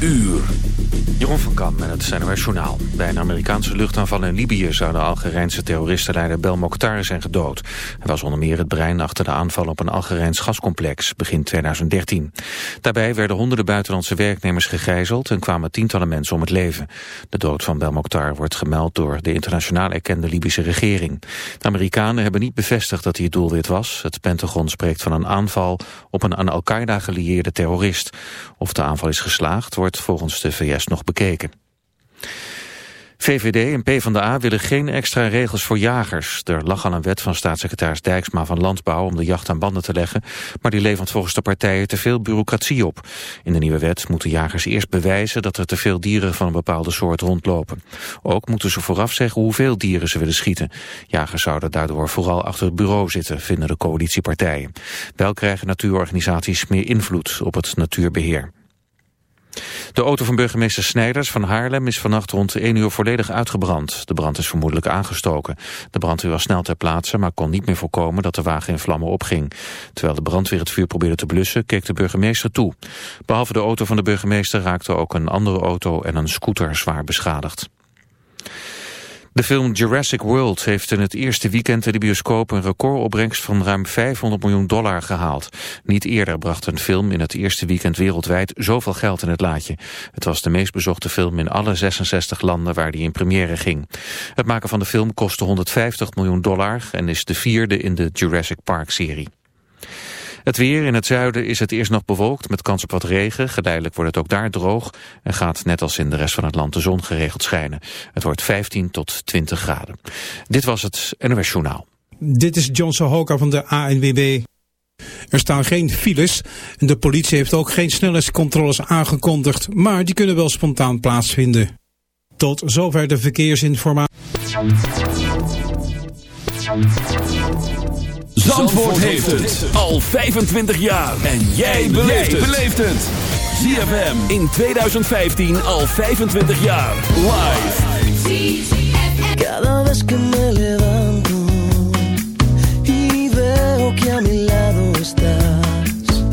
uur. Jeroen van Kam met het CNRS Journaal. Bij een Amerikaanse luchtaanval in Libië zou de Algerijnse terroristenleider Bel Mokhtar zijn gedood. Hij was onder meer het brein achter de aanval op een Algerijns gascomplex begin 2013. Daarbij werden honderden buitenlandse werknemers gegijzeld en kwamen tientallen mensen om het leven. De dood van Bel Mokhtar wordt gemeld door de internationaal erkende Libische regering. De Amerikanen hebben niet bevestigd dat hij het doelwit was. Het Pentagon spreekt van een aanval op een aan Al-Qaeda gelieerde terrorist. Of de aanval is geslaagd wordt volgens de VS nog bekeken. VVD en PvdA willen geen extra regels voor jagers. Er lag al een wet van staatssecretaris Dijksma van Landbouw om de jacht aan banden te leggen, maar die levert volgens de partijen te veel bureaucratie op. In de nieuwe wet moeten jagers eerst bewijzen dat er te veel dieren van een bepaalde soort rondlopen. Ook moeten ze vooraf zeggen hoeveel dieren ze willen schieten. Jagers zouden daardoor vooral achter het bureau zitten, vinden de coalitiepartijen. Wel krijgen natuurorganisaties meer invloed op het natuurbeheer. De auto van burgemeester Snijders van Haarlem is vannacht rond 1 uur volledig uitgebrand. De brand is vermoedelijk aangestoken. De brandweer was snel ter plaatse, maar kon niet meer voorkomen dat de wagen in vlammen opging. Terwijl de brandweer het vuur probeerde te blussen, keek de burgemeester toe. Behalve de auto van de burgemeester raakte ook een andere auto en een scooter zwaar beschadigd. De film Jurassic World heeft in het eerste weekend in de bioscoop een recordopbrengst van ruim 500 miljoen dollar gehaald. Niet eerder bracht een film in het eerste weekend wereldwijd zoveel geld in het laadje. Het was de meest bezochte film in alle 66 landen waar die in première ging. Het maken van de film kostte 150 miljoen dollar en is de vierde in de Jurassic Park serie. Het weer in het zuiden is het eerst nog bewolkt met kans op wat regen. Geleidelijk wordt het ook daar droog en gaat net als in de rest van het land de zon geregeld schijnen. Het wordt 15 tot 20 graden. Dit was het NOS Journaal. Dit is Johnson Hoka van de ANWB. Er staan geen files. De politie heeft ook geen snelheidscontroles aangekondigd, maar die kunnen wel spontaan plaatsvinden. Tot zover de verkeersinformatie. Zandvoort, heeft het al 25 jaar. En jij beleeft het. ZFM in 2015 al 25 jaar. Live. Cada vez que me levanto y veo que a mi lado estás,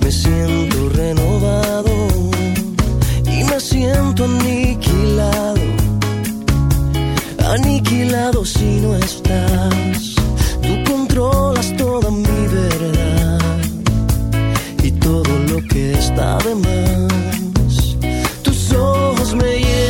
me siento renovado y me siento aniquilado, aniquilado si no estás. Toda mi verdad y todo lo que está de más. Tus ojos me llevan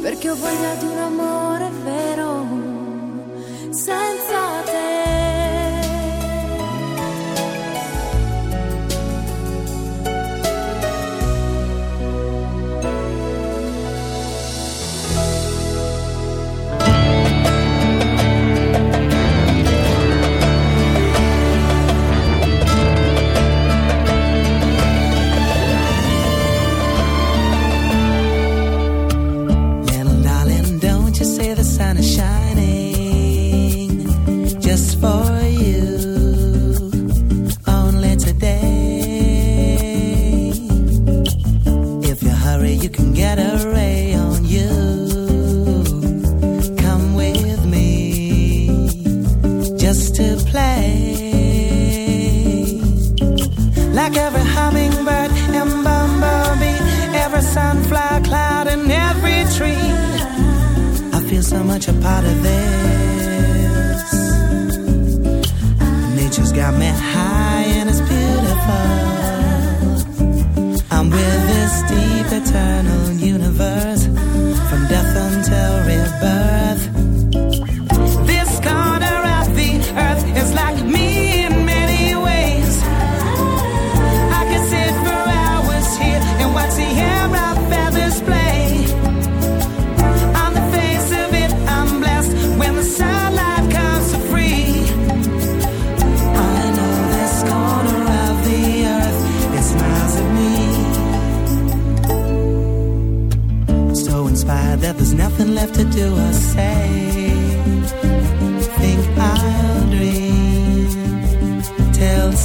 perché ho voglia di un amore vero senza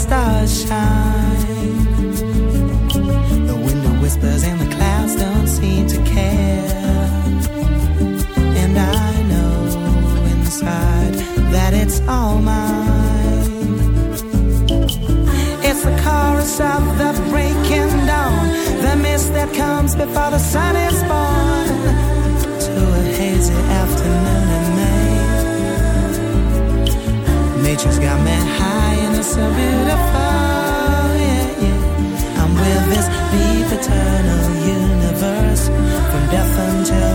stars shine. The window whispers and the clouds don't seem to care. And I know inside that it's all mine. It's the chorus of the breaking dawn, the mist that comes before the sun is born. To a hazy afternoon in May. Nature's got me high so beautiful, yeah, yeah. I'm with this deep eternal universe from death until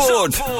Zandvoort.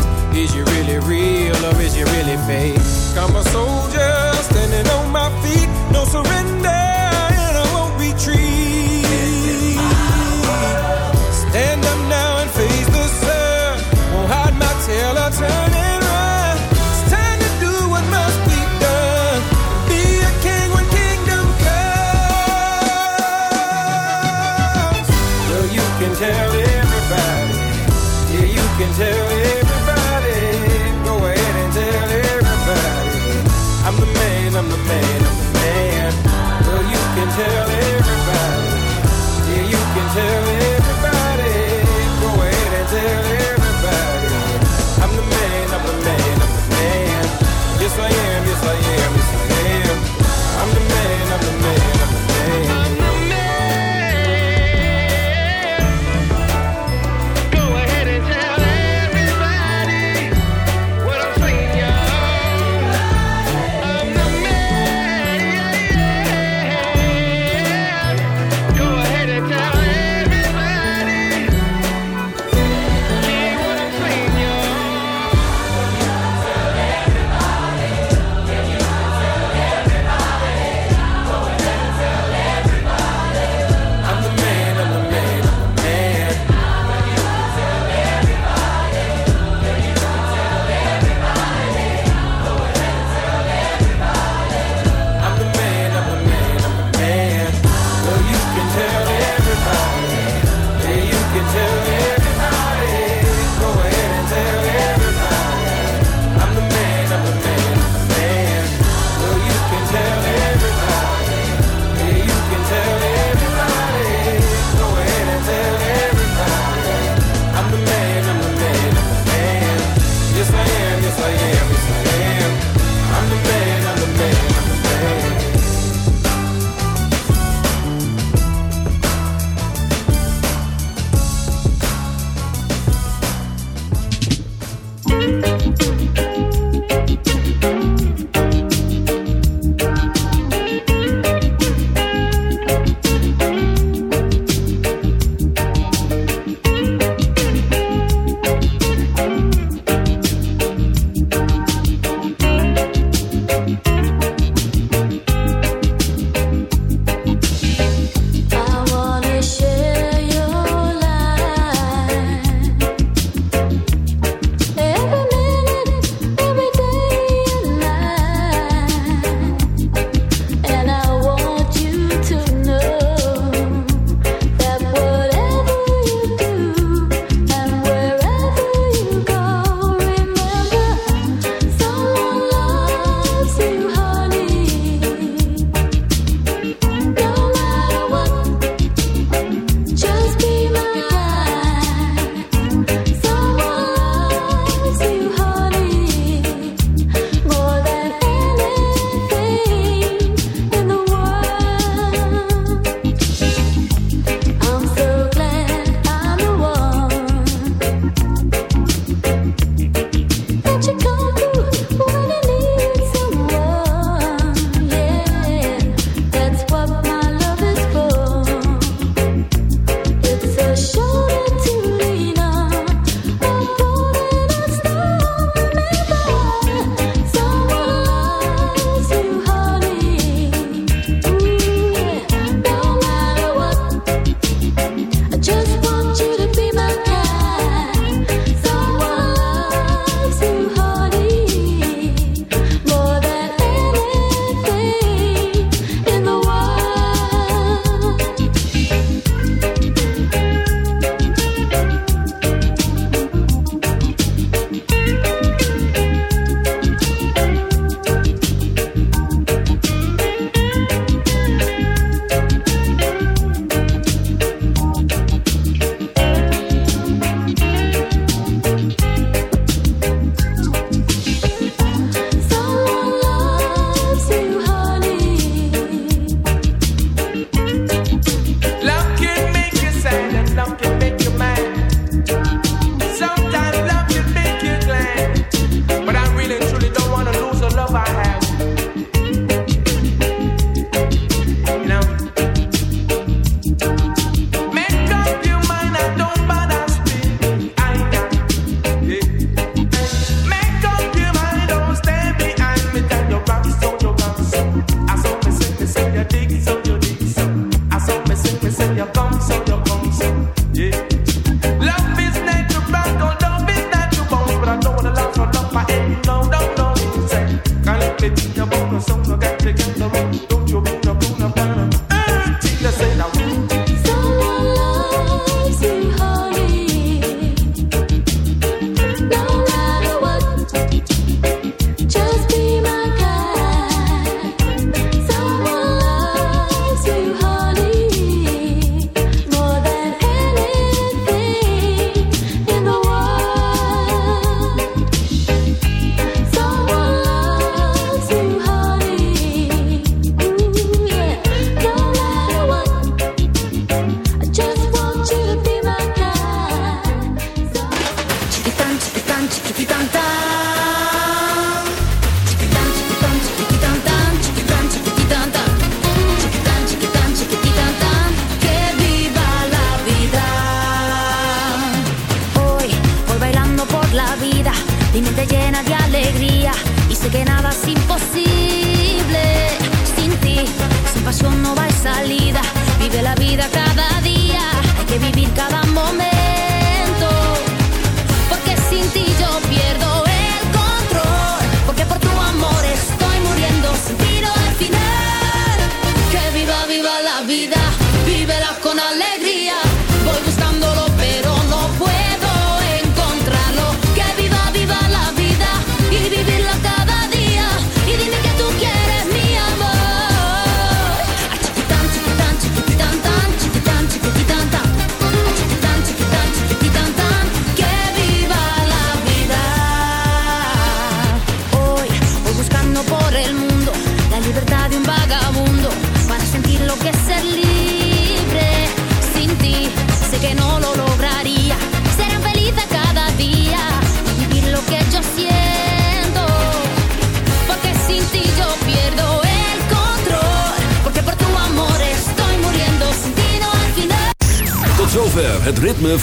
Is you really real or is you really fake? I'm a soldier